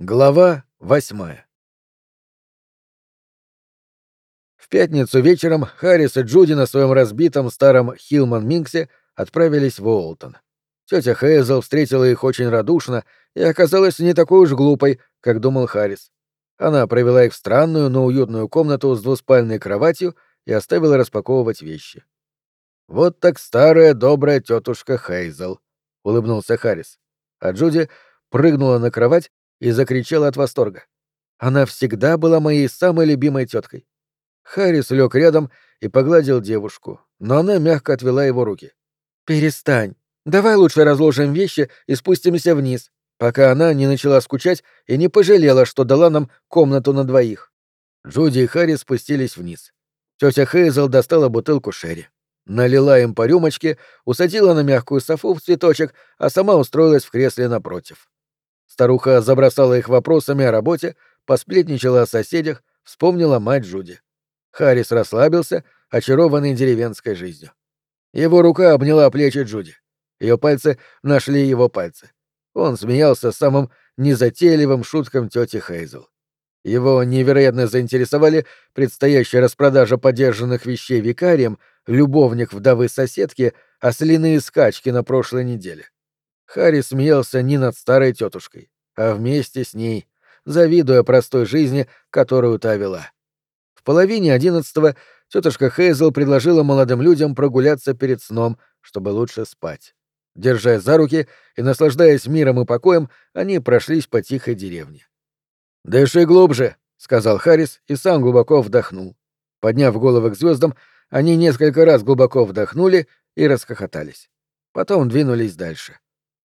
Глава восьмая В пятницу вечером Харрис и Джуди на своем разбитом старом Хилман Минксе отправились в Уолтон. Тетя Хейзел встретила их очень радушно и оказалась не такой уж глупой, как думал Харрис. Она провела их в странную, но уютную комнату с двуспальной кроватью и оставила распаковывать вещи. «Вот так старая добрая тетушка Хейзел», — улыбнулся Харрис. А Джуди прыгнула на кровать и закричала от восторга. Она всегда была моей самой любимой теткой. Харрис лег рядом и погладил девушку, но она мягко отвела его руки. «Перестань. Давай лучше разложим вещи и спустимся вниз, пока она не начала скучать и не пожалела, что дала нам комнату на двоих». Джуди и Харрис спустились вниз. Тетя Хейзел достала бутылку Шерри. Налила им по рюмочке, усадила на мягкую софу в цветочек, а сама устроилась в кресле напротив. Старуха забросала их вопросами о работе, посплетничала о соседях, вспомнила мать Джуди. Харрис расслабился, очарованный деревенской жизнью. Его рука обняла плечи Джуди. Ее пальцы нашли его пальцы. Он смеялся самым незатейливым шуткам тети Хейзел. Его невероятно заинтересовали предстоящая распродажа подержанных вещей викарием, любовник вдовы соседки, а соляные скачки на прошлой неделе. Харри смеялся не над старой тетушкой, а вместе с ней, завидуя простой жизни, которую та вела. В половине одиннадцатого тетушка Хейзел предложила молодым людям прогуляться перед сном, чтобы лучше спать. Держась за руки и наслаждаясь миром и покоем, они прошлись по тихой деревне. «Дыши глубже», — сказал Харрис и сам глубоко вдохнул. Подняв головы к звездам, они несколько раз глубоко вдохнули и расхохотались. Потом двинулись дальше.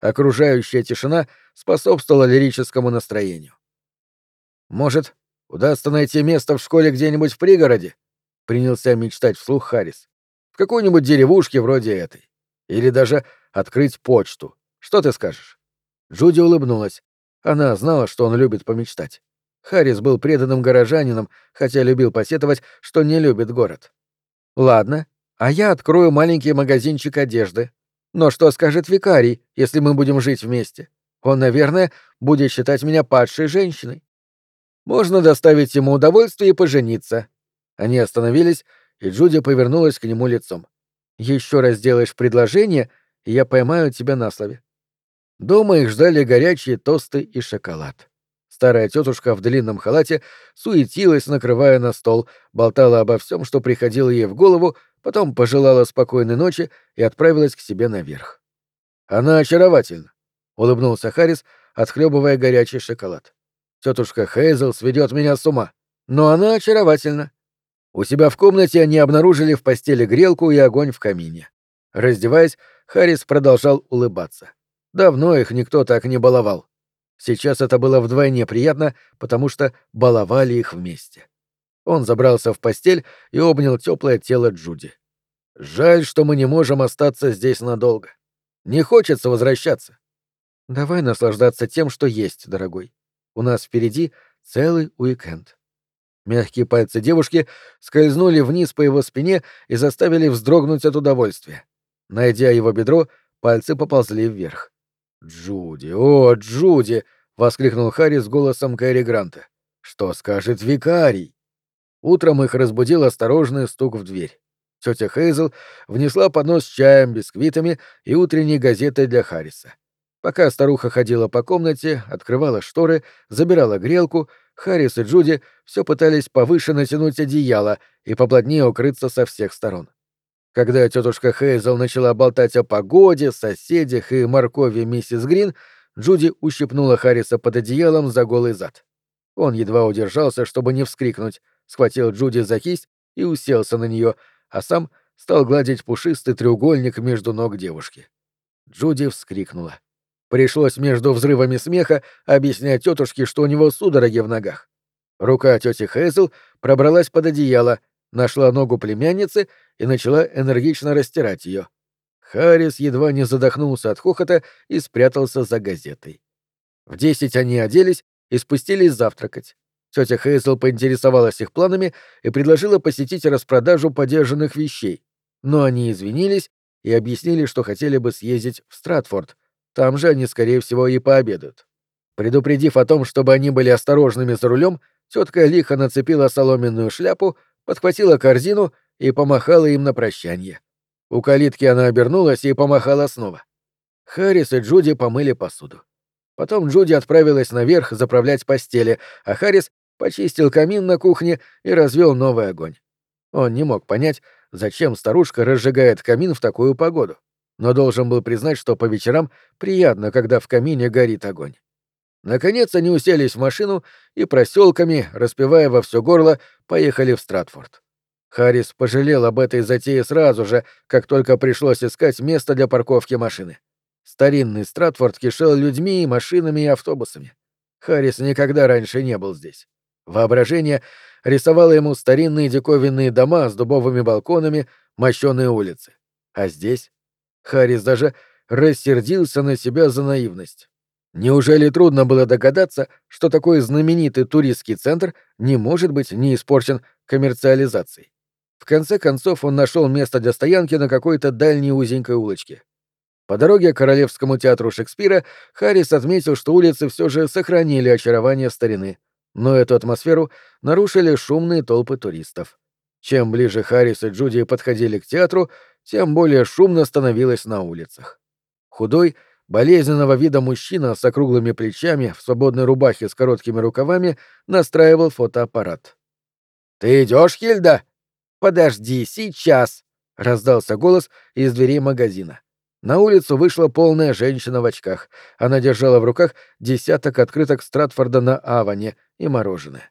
Окружающая тишина способствовала лирическому настроению. «Может, удастся найти место в школе где-нибудь в пригороде?» — принялся мечтать вслух Харрис. «В какой-нибудь деревушке вроде этой. Или даже открыть почту. Что ты скажешь?» Джуди улыбнулась. Она знала, что он любит помечтать. Харрис был преданным горожанином, хотя любил посетовать, что не любит город. «Ладно, а я открою маленький магазинчик одежды», но что скажет викарий, если мы будем жить вместе? Он, наверное, будет считать меня падшей женщиной. Можно доставить ему удовольствие и пожениться. Они остановились, и Джуди повернулась к нему лицом. Еще раз сделаешь предложение, и я поймаю тебя на слове. Дома их ждали горячие тосты и шоколад. Старая тетушка в длинном халате суетилась, накрывая на стол, болтала обо всем, что приходило ей в голову, потом пожелала спокойной ночи и отправилась к себе наверх. «Она очаровательна», — улыбнулся Харрис, отхлебывая горячий шоколад. «Тетушка Хейзел сведет меня с ума, но она очаровательна». У себя в комнате они обнаружили в постели грелку и огонь в камине. Раздеваясь, Харрис продолжал улыбаться. Давно их никто так не баловал. Сейчас это было вдвойне приятно, потому что баловали их вместе. Он забрался в постель и обнял теплое тело Джуди. Жаль, что мы не можем остаться здесь надолго. Не хочется возвращаться. Давай наслаждаться тем, что есть, дорогой. У нас впереди целый уикенд. Мягкие пальцы девушки скользнули вниз по его спине и заставили вздрогнуть от удовольствия. Найдя его бедро, пальцы поползли вверх. «Джуди, о, Джуди!» — воскликнул Харри с голосом Кэрри Гранта. «Что скажет викарий?» Утром их разбудил осторожный стук в дверь. Тетя Хейзел внесла поднос с чаем, бисквитами и утренней газетой для Харриса. Пока старуха ходила по комнате, открывала шторы, забирала грелку, Харрис и Джуди все пытались повыше натянуть одеяло и поплотнее укрыться со всех сторон. Когда тетушка Хейзел начала болтать о погоде, соседях и моркови миссис Грин, Джуди ущипнула Харриса под одеялом за голый зад. Он едва удержался, чтобы не вскрикнуть, схватил Джуди за кисть и уселся на нее, а сам стал гладить пушистый треугольник между ног девушки. Джуди вскрикнула. Пришлось между взрывами смеха объяснять тетушке, что у него судороги в ногах. Рука тети Хейзел пробралась под одеяло, нашла ногу племянницы и начала энергично растирать ее. Харрис едва не задохнулся от хохота и спрятался за газетой. В десять они оделись и спустились завтракать. Тетя Хейзел поинтересовалась их планами и предложила посетить распродажу подержанных вещей, но они извинились и объяснили, что хотели бы съездить в Стратфорд. Там же они, скорее всего, и пообедают. Предупредив о том, чтобы они были осторожными за рулем, тетка лихо нацепила соломенную шляпу, подхватила корзину и помахала им на прощание. У калитки она обернулась и помахала снова. Харрис и Джуди помыли посуду. Потом Джуди отправилась наверх заправлять постели, а Харрис почистил камин на кухне и развел новый огонь. Он не мог понять, зачем старушка разжигает камин в такую погоду, но должен был признать, что по вечерам приятно, когда в камине горит огонь. Наконец они уселись в машину и проселками, распевая во все горло, поехали в Стратфорд. Харрис пожалел об этой затее сразу же, как только пришлось искать место для парковки машины. Старинный Стратфорд кишел людьми, машинами и автобусами. Харрис никогда раньше не был здесь. Воображение рисовало ему старинные диковинные дома с дубовыми балконами, мощеные улицы. А здесь Харрис даже рассердился на себя за наивность. Неужели трудно было догадаться, что такой знаменитый туристский центр не может быть не испорчен коммерциализацией? В конце концов он нашел место для стоянки на какой-то дальней узенькой улочке. По дороге к Королевскому театру Шекспира Харрис отметил, что улицы все же сохранили очарование старины, но эту атмосферу нарушили шумные толпы туристов. Чем ближе Харрис и Джуди подходили к театру, тем более шумно становилось на улицах. Худой, болезненного вида мужчина с округлыми плечами в свободной рубахе с короткими рукавами настраивал фотоаппарат. «Ты идешь, Хильда?» «Подожди, сейчас!» — раздался голос из дверей магазина. На улицу вышла полная женщина в очках. Она держала в руках десяток открыток Стратфорда на Аване и мороженое.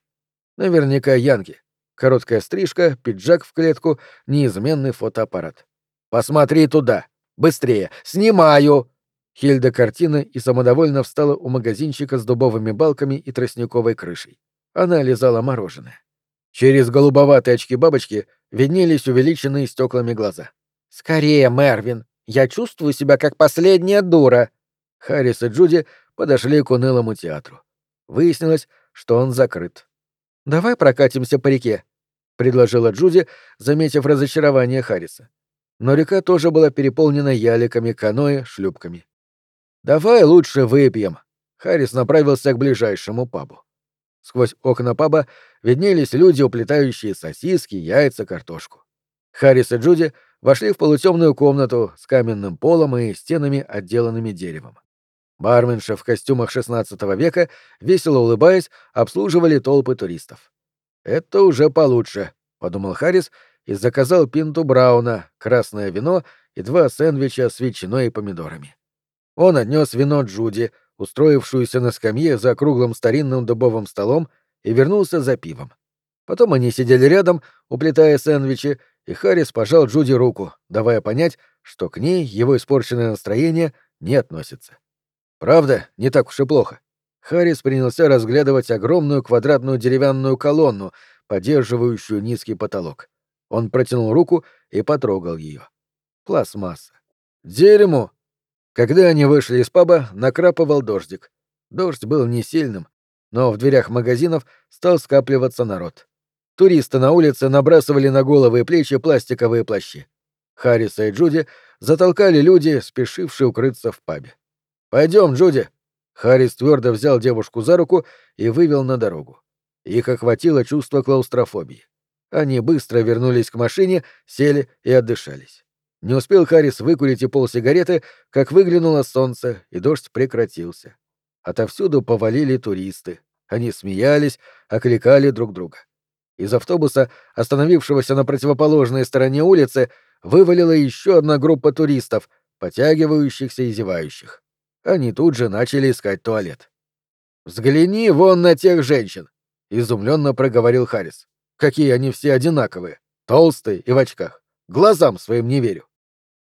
Наверняка Янки. Короткая стрижка, пиджак в клетку, неизменный фотоаппарат. «Посмотри туда! Быстрее! Снимаю!» Хильда картина и самодовольно встала у магазинчика с дубовыми балками и тростниковой крышей. Она лизала мороженое. Через голубоватые очки бабочки виднелись увеличенные стеклами глаза. «Скорее, Мервин! Я чувствую себя как последняя дура!» Харрис и Джуди подошли к унылому театру. Выяснилось, что он закрыт. «Давай прокатимся по реке», — предложила Джуди, заметив разочарование Харриса. Но река тоже была переполнена яликами, каноэ, шлюпками. «Давай лучше выпьем». Харрис направился к ближайшему пабу. Сквозь окна паба виднелись люди, уплетающие сосиски, яйца, картошку. Харрис и Джуди вошли в полутемную комнату с каменным полом и стенами, отделанными деревом. Барменши в костюмах XVI века, весело улыбаясь, обслуживали толпы туристов. «Это уже получше», — подумал Харрис и заказал пинту брауна, красное вино и два сэндвича с ветчиной и помидорами. Он отнес вино Джуди, устроившуюся на скамье за круглым старинным дубовым столом, и вернулся за пивом. Потом они сидели рядом, уплетая сэндвичи, и Харрис пожал Джуди руку, давая понять, что к ней его испорченное настроение не относится. Правда, не так уж и плохо. Харрис принялся разглядывать огромную квадратную деревянную колонну, поддерживающую низкий потолок. Он протянул руку и потрогал ее. Пластмасса. Дерьмо! Когда они вышли из паба, накрапывал дождик. Дождь был не сильным, но в дверях магазинов стал скапливаться народ. Туристы на улице набрасывали на головы и плечи пластиковые плащи. Харриса и Джуди затолкали люди, спешившие укрыться в пабе. Пойдем, Джуди. Харрис твердо взял девушку за руку и вывел на дорогу. Их охватило чувство клаустрофобии. Они быстро вернулись к машине, сели и отдышались. Не успел Харрис выкурить и полсигареты, как выглянуло солнце, и дождь прекратился. Отовсюду повалили туристы. Они смеялись, окликали друг друга. Из автобуса, остановившегося на противоположной стороне улицы, вывалила еще одна группа туристов, потягивающихся и зевающих. Они тут же начали искать туалет. «Взгляни вон на тех женщин!» — изумленно проговорил Харрис. «Какие они все одинаковые, толстые и в очках. Глазам своим не верю.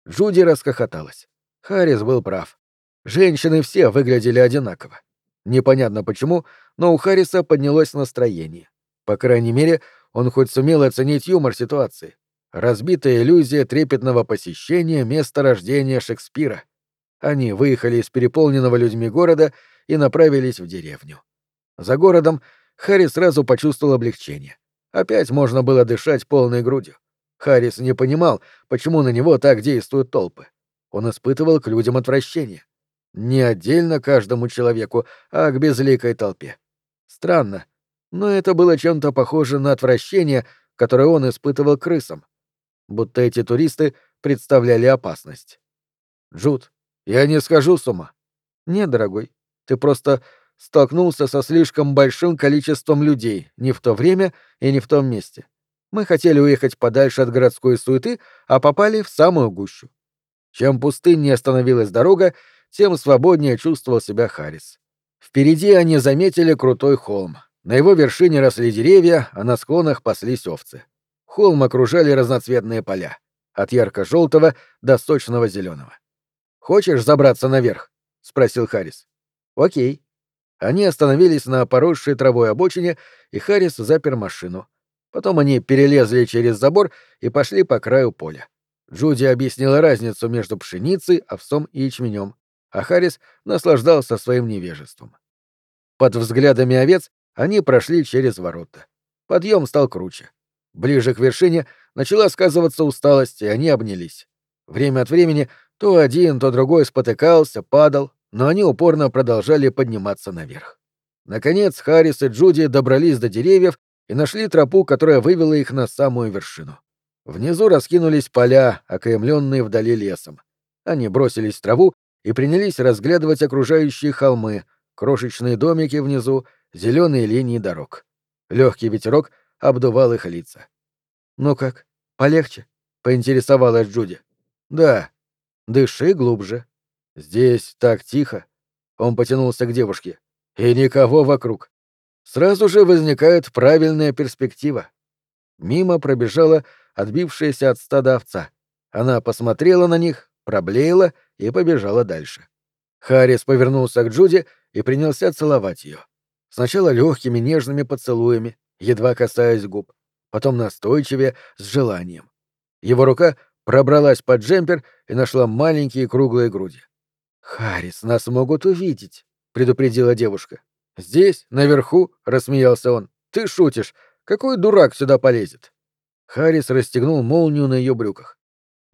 Джуди расхохоталась. Харрис был прав. Женщины все выглядели одинаково. Непонятно почему, но у Харриса поднялось настроение. По крайней мере, он хоть сумел оценить юмор ситуации. Разбитая иллюзия трепетного посещения места рождения Шекспира. Они выехали из переполненного людьми города и направились в деревню. За городом Харрис сразу почувствовал облегчение. Опять можно было дышать полной грудью. Харрис не понимал, почему на него так действуют толпы. Он испытывал к людям отвращение. Не отдельно каждому человеку, а к безликой толпе. Странно, но это было чем-то похоже на отвращение, которое он испытывал крысам. Будто эти туристы представляли опасность. «Джуд, я не схожу с ума». «Нет, дорогой, ты просто столкнулся со слишком большим количеством людей не в то время и не в том месте. Мы хотели уехать подальше от городской суеты, а попали в самую гущу. Чем пустыннее становилась дорога, тем свободнее чувствовал себя Харрис. Впереди они заметили крутой холм. На его вершине росли деревья, а на склонах паслись овцы. Холм окружали разноцветные поля, от ярко-желтого до сочного зеленого. «Хочешь забраться наверх?» — спросил Харрис. «Окей». Они остановились на поросшей травой обочине, и Харрис запер машину. Потом они перелезли через забор и пошли по краю поля. Джуди объяснила разницу между пшеницей, овсом и ячменем, а Харрис наслаждался своим невежеством. Под взглядами овец они прошли через ворота. Подъем стал круче. Ближе к вершине начала сказываться усталость, и они обнялись. Время от времени то один, то другой спотыкался, падал, но они упорно продолжали подниматься наверх. Наконец Харрис и Джуди добрались до деревьев и нашли тропу, которая вывела их на самую вершину. Внизу раскинулись поля, окаймленные вдали лесом. Они бросились в траву и принялись разглядывать окружающие холмы, крошечные домики внизу, зеленые линии дорог. Легкий ветерок обдувал их лица. «Ну как, полегче?» — поинтересовалась Джуди. «Да. Дыши глубже. Здесь так тихо». Он потянулся к девушке. «И никого вокруг сразу же возникает правильная перспектива. Мимо пробежала отбившаяся от стада овца. Она посмотрела на них, проблеяла и побежала дальше. Харрис повернулся к Джуди и принялся целовать ее. Сначала легкими нежными поцелуями, едва касаясь губ, потом настойчивее, с желанием. Его рука пробралась под джемпер и нашла маленькие круглые груди. «Харрис, нас могут увидеть», — предупредила девушка. «Здесь, наверху», — рассмеялся он. «Ты шутишь. Какой дурак сюда полезет?» Харрис расстегнул молнию на ее брюках.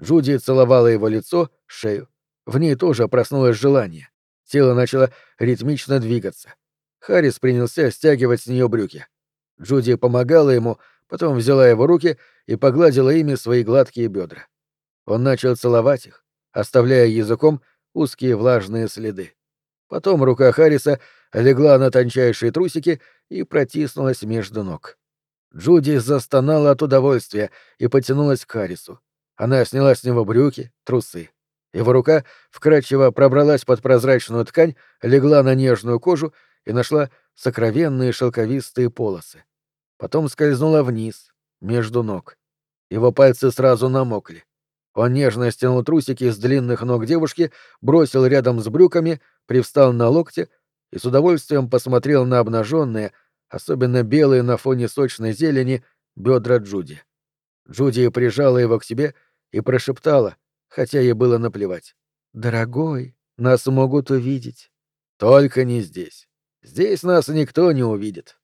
Джуди целовала его лицо, шею. В ней тоже проснулось желание. Тело начало ритмично двигаться. Харрис принялся стягивать с нее брюки. Джуди помогала ему, потом взяла его руки и погладила ими свои гладкие бедра. Он начал целовать их, оставляя языком узкие влажные следы. Потом рука Харриса легла на тончайшие трусики и протиснулась между ног. Джуди застонала от удовольствия и потянулась к Харрису. Она сняла с него брюки, трусы. Его рука вкрадчиво пробралась под прозрачную ткань, легла на нежную кожу и нашла сокровенные шелковистые полосы. Потом скользнула вниз, между ног. Его пальцы сразу намокли. Он нежно стянул трусики с длинных ног девушки, бросил рядом с брюками, привстал на локте и с удовольствием посмотрел на обнаженные, особенно белые на фоне сочной зелени, бедра Джуди. Джуди прижала его к себе и прошептала, хотя ей было наплевать. «Дорогой, нас могут увидеть». «Только не здесь. Здесь нас никто не увидит».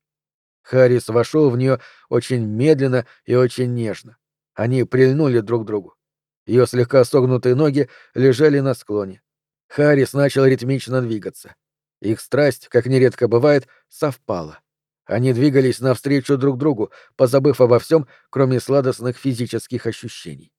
Харрис вошел в нее очень медленно и очень нежно. Они прильнули друг к другу. Ее слегка согнутые ноги лежали на склоне. Харрис начал ритмично двигаться. Их страсть, как нередко бывает, совпала. Они двигались навстречу друг другу, позабыв обо всем, кроме сладостных физических ощущений.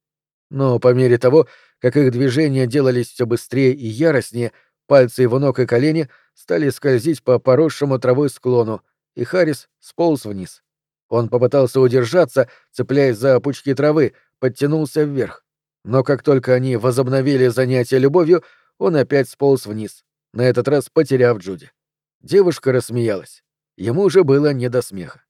Но по мере того, как их движения делались все быстрее и яростнее, пальцы его ног и колени стали скользить по поросшему травой склону, и Харрис сполз вниз. Он попытался удержаться, цепляясь за пучки травы, подтянулся вверх. Но как только они возобновили занятие любовью, он опять сполз вниз, на этот раз потеряв Джуди. Девушка рассмеялась. Ему уже было не до смеха.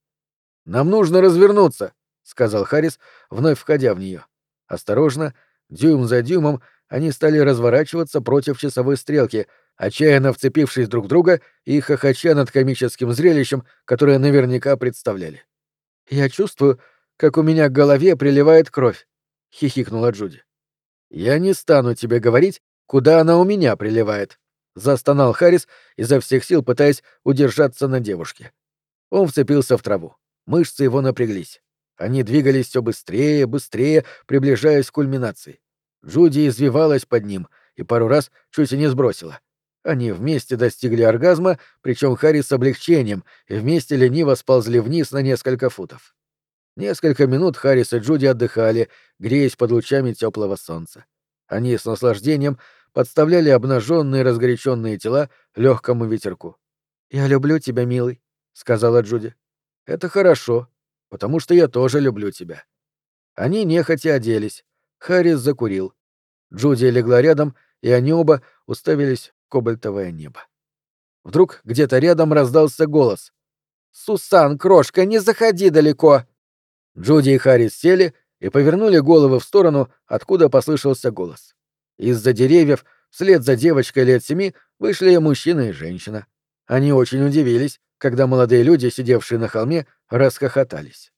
«Нам нужно развернуться», — сказал Харрис, вновь входя в нее. Осторожно, дюйм за дюймом, они стали разворачиваться против часовой стрелки, отчаянно вцепившись друг в друга и хохоча над комическим зрелищем, которое наверняка представляли. «Я чувствую, как у меня к голове приливает кровь», — хихикнула Джуди. «Я не стану тебе говорить, куда она у меня приливает», — застонал Харрис, изо всех сил пытаясь удержаться на девушке. Он вцепился в траву. Мышцы его напряглись. Они двигались все быстрее, быстрее, приближаясь к кульминации. Джуди извивалась под ним и пару раз чуть и не сбросила. Они вместе достигли оргазма, причем Харри с облегчением, и вместе лениво сползли вниз на несколько футов. Несколько минут Харрис и Джуди отдыхали, греясь под лучами теплого солнца. Они с наслаждением подставляли обнаженные разгоряченные тела легкому ветерку. «Я люблю тебя, милый», — сказала Джуди. «Это хорошо, потому что я тоже люблю тебя». Они нехотя оделись. Харрис закурил. Джуди легла рядом, и они оба уставились в кобальтовое небо. Вдруг где-то рядом раздался голос. «Сусан, крошка, не заходи далеко!» Джуди и Харрис сели и повернули головы в сторону, откуда послышался голос. Из-за деревьев, вслед за девочкой лет семи, вышли мужчина и женщина. Они очень удивились, когда молодые люди, сидевшие на холме, расхохотались.